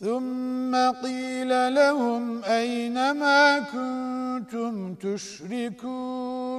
ثم قيل لهم أين ما كنتم تشركون